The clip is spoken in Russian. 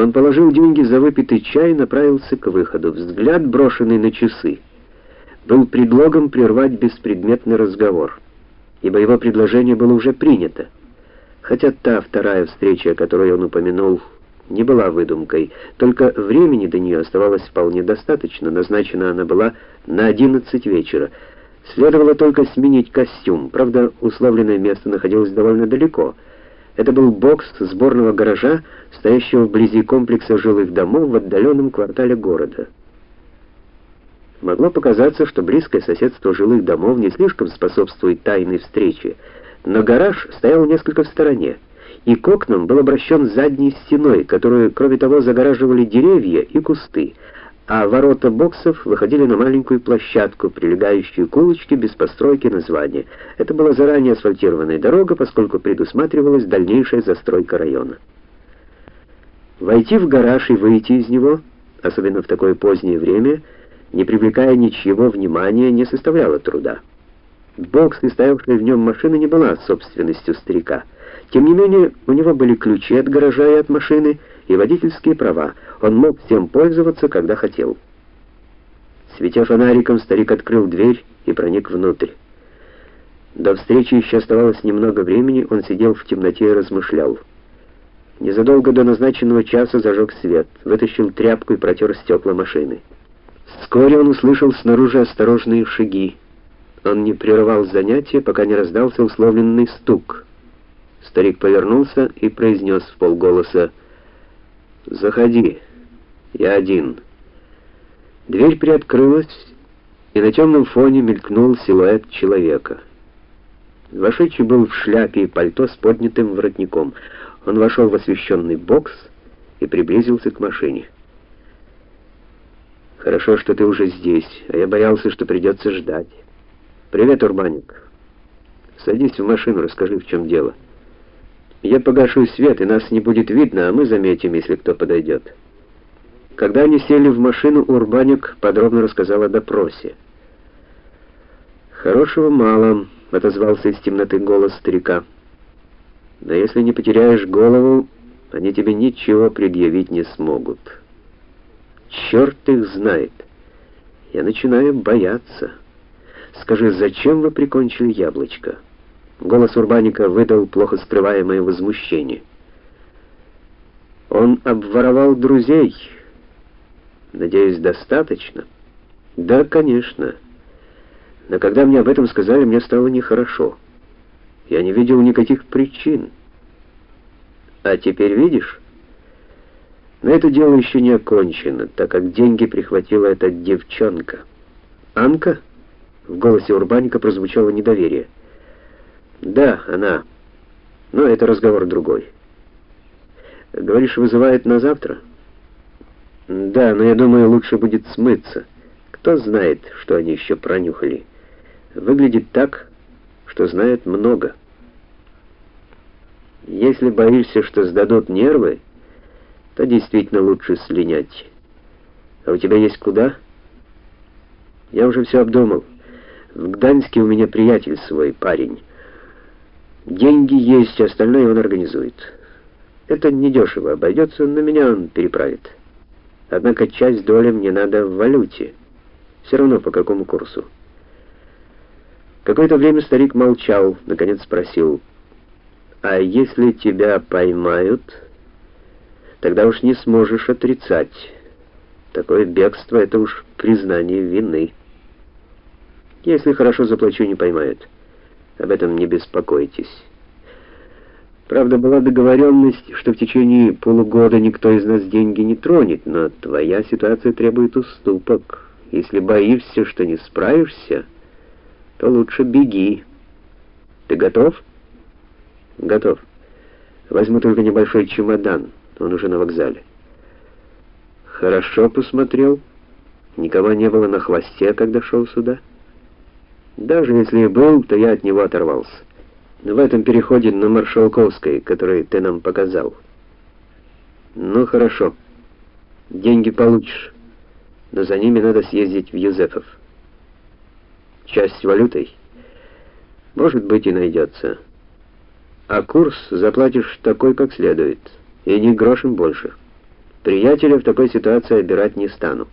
Он положил деньги за выпитый чай и направился к выходу. Взгляд, брошенный на часы, был предлогом прервать беспредметный разговор, ибо его предложение было уже принято. Хотя та вторая встреча, которую он упомянул, не была выдумкой, только времени до нее оставалось вполне достаточно, назначена она была на 11 вечера. Следовало только сменить костюм, правда, условленное место находилось довольно далеко — это был бокс сборного гаража, стоящего вблизи комплекса жилых домов в отдаленном квартале города. Могло показаться, что близкое соседство жилых домов не слишком способствует тайной встрече, но гараж стоял несколько в стороне, и к окнам был обращен задней стеной, которую, кроме того, загораживали деревья и кусты, а ворота боксов выходили на маленькую площадку, прилегающую к улочке без постройки названия. Это была заранее асфальтированная дорога, поскольку предусматривалась дальнейшая застройка района. Войти в гараж и выйти из него, особенно в такое позднее время, не привлекая ничьего внимания, не составляло труда. Бокс и стоявшая в нем машина не была собственностью старика. Тем не менее, у него были ключи от гаража и от машины, и водительские права. Он мог всем пользоваться, когда хотел. Светя фонариком, старик открыл дверь и проник внутрь. До встречи еще оставалось немного времени, он сидел в темноте и размышлял. Незадолго до назначенного часа зажег свет, вытащил тряпку и протер стекла машины. Вскоре он услышал снаружи осторожные шаги. Он не прерывал занятия, пока не раздался условленный стук. Старик повернулся и произнес в полголоса «Заходи, я один». Дверь приоткрылась, и на темном фоне мелькнул силуэт человека. Вошедший был в шляпе и пальто с поднятым воротником. Он вошел в освещенный бокс и приблизился к машине. «Хорошо, что ты уже здесь, а я боялся, что придется ждать. Привет, Урбаник. Садись в машину, расскажи, в чем дело». Я погашу свет, и нас не будет видно, а мы заметим, если кто подойдет. Когда они сели в машину, Урбаник подробно рассказал о допросе. «Хорошего мало», — отозвался из темноты голос старика. «Но если не потеряешь голову, они тебе ничего предъявить не смогут. Черт их знает. Я начинаю бояться. Скажи, зачем вы прикончили яблочко?» Голос Урбаника выдал плохо скрываемое возмущение. Он обворовал друзей. Надеюсь, достаточно? Да, конечно. Но когда мне об этом сказали, мне стало нехорошо. Я не видел никаких причин. А теперь видишь? Но это дело еще не окончено, так как деньги прихватила эта девчонка. Анка? В голосе Урбаника прозвучало недоверие. Да, она. Но это разговор другой. Говоришь, вызывает на завтра? Да, но я думаю, лучше будет смыться. Кто знает, что они еще пронюхали. Выглядит так, что знает много. Если боишься, что сдадут нервы, то действительно лучше слинять. А у тебя есть куда? Я уже все обдумал. В Гданьске у меня приятель свой, парень. Деньги есть, остальное он организует. Это недешево обойдется, на меня он переправит. Однако часть доли мне надо в валюте. Все равно по какому курсу. Какое-то время старик молчал, наконец спросил, «А если тебя поймают, тогда уж не сможешь отрицать. Такое бегство — это уж признание вины. Если хорошо заплачу, не поймают». Об этом не беспокойтесь. Правда, была договоренность, что в течение полугода никто из нас деньги не тронет, но твоя ситуация требует уступок. Если боишься, что не справишься, то лучше беги. Ты готов? Готов. Возьму только небольшой чемодан, он уже на вокзале. Хорошо посмотрел. Никого не было на хвосте, когда шел сюда. Даже если и был, то я от него оторвался. В этом переходе на Маршалковской, который ты нам показал. Ну, хорошо. Деньги получишь, но за ними надо съездить в Юзефов. Часть валютой? Может быть и найдется. А курс заплатишь такой, как следует, и ни грошем больше. Приятеля в такой ситуации обирать не стану.